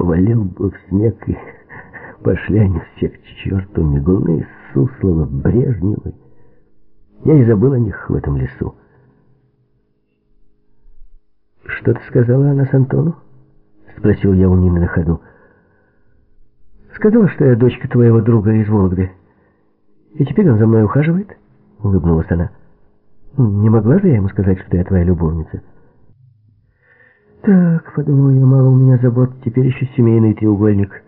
повалил бы в снег, и пошли они все к черту, Мигуны, Суслова, Брежневы. Я и забыл о них в этом лесу. «Что ты сказала о нас Антону?» — спросил я у Нины на ходу. «Сказала, что я дочка твоего друга из Вологды. И теперь он за мной ухаживает?» — улыбнулась она. «Не могла же я ему сказать, что я твоя любовница?» «Так», — подумал я, — «мало у меня забот, теперь еще семейный треугольник».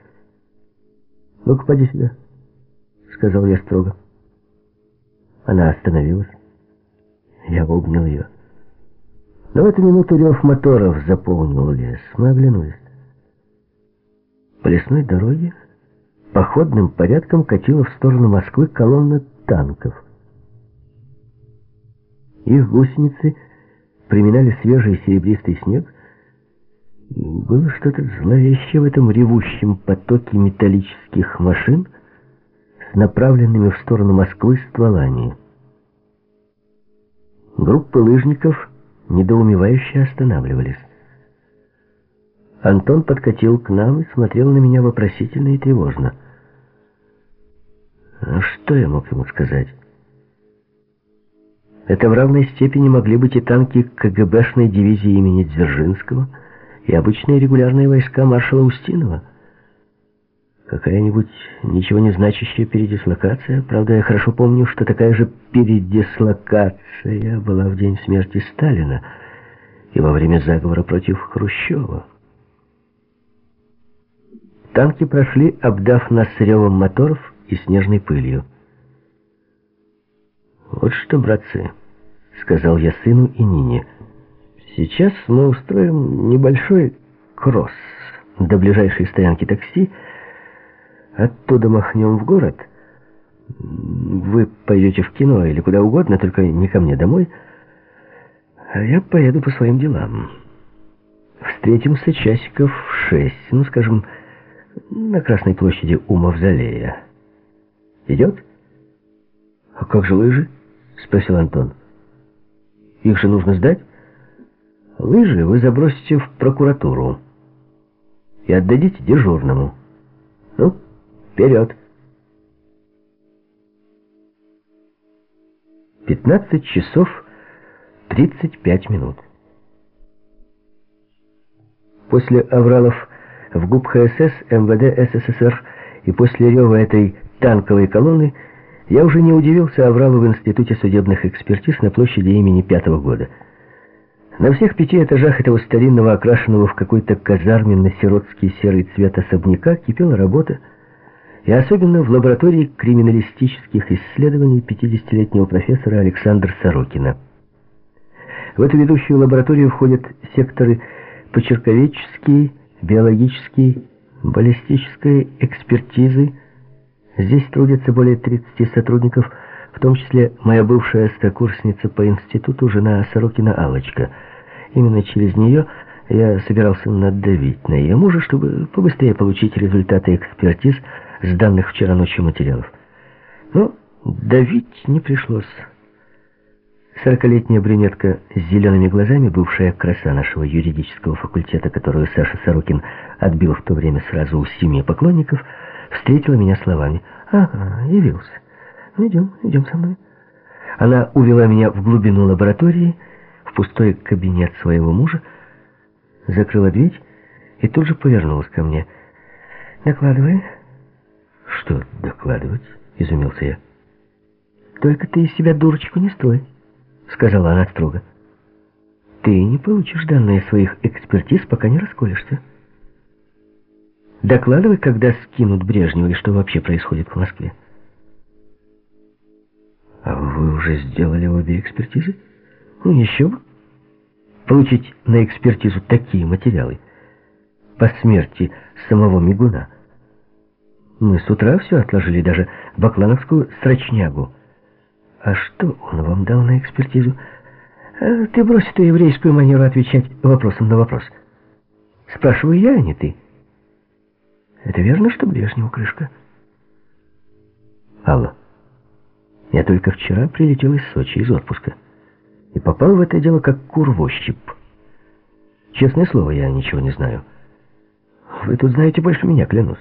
«Ну-ка, поди сюда», — сказал я строго. Она остановилась. Я обнял ее. Но в эту минуту рев моторов заполнил лес. Мы оглянулись. По лесной дороге походным порядком катила в сторону Москвы колонна танков. Их гусеницы приминали свежий серебристый снег, было что-то зловещее в этом ревущем потоке металлических машин с направленными в сторону Москвы стволами. Группы лыжников недоумевающе останавливались. Антон подкатил к нам и смотрел на меня вопросительно и тревожно. А что я мог ему сказать? Это в равной степени могли быть и танки КГБшной дивизии имени Дзержинского, и обычные регулярные войска маршала Устинова. Какая-нибудь ничего не значащая передислокация. Правда, я хорошо помню, что такая же передислокация была в день смерти Сталина и во время заговора против Хрущева. Танки прошли, обдав нас ревом моторов и снежной пылью. «Вот что, братцы», — сказал я сыну и Нине, — Сейчас мы устроим небольшой кросс до ближайшей стоянки такси. Оттуда махнем в город. Вы пойдете в кино или куда угодно, только не ко мне домой. А я поеду по своим делам. Встретимся часиков в шесть, ну, скажем, на Красной площади у Мавзолея. Идет? А как же лыжи? Спросил Антон. Их же нужно сдать? Лыжи вы забросите в прокуратуру и отдадите дежурному. Ну, вперед. 15 часов 35 минут. После авралов в ГУП ХСС, МВД СССР и после рева этой танковой колонны я уже не удивился авралу в Институте судебных экспертиз на площади имени Пятого года. На всех пяти этажах этого старинного, окрашенного в какой-то казарменно-сиротский серый цвет особняка кипела работа, и особенно в лаборатории криминалистических исследований 50-летнего профессора Александра Сорокина. В эту ведущую лабораторию входят секторы почерковедческие, биологические, баллистической экспертизы. Здесь трудятся более 30 сотрудников, в том числе моя бывшая сокурсница по институту, жена Сорокина Алочка. Именно через нее я собирался надавить на ее мужа, чтобы побыстрее получить результаты экспертиз с данных вчера ночью материалов. Но давить не пришлось. Сорокалетняя брюнетка с зелеными глазами, бывшая краса нашего юридического факультета, которую Саша Сорокин отбил в то время сразу у семи поклонников, встретила меня словами «Ага, явился». Идем, идем со мной. Она увела меня в глубину лаборатории, в пустой кабинет своего мужа, закрыла дверь и тут же повернулась ко мне. «Докладывай». «Что докладывать?» — изумился я. «Только ты из себя дурочку не строй», — сказала она строго. «Ты не получишь данные своих экспертиз, пока не расколешься. Докладывай, когда скинут Брежнева и что вообще происходит в Москве». Уже сделали обе экспертизы? Ну, еще бы. Получить на экспертизу такие материалы по смерти самого Мигуна. Мы с утра все отложили, даже баклановскую строчнягу. А что он вам дал на экспертизу? А ты брось эту еврейскую манеру отвечать вопросом на вопрос. Спрашиваю я, а не ты. Это верно, что Брежневу крышка? Алла. Я только вчера прилетел из Сочи, из отпуска. И попал в это дело как кур в ощупь. Честное слово, я ничего не знаю. Вы тут знаете больше меня, клянусь.